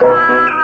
Bye.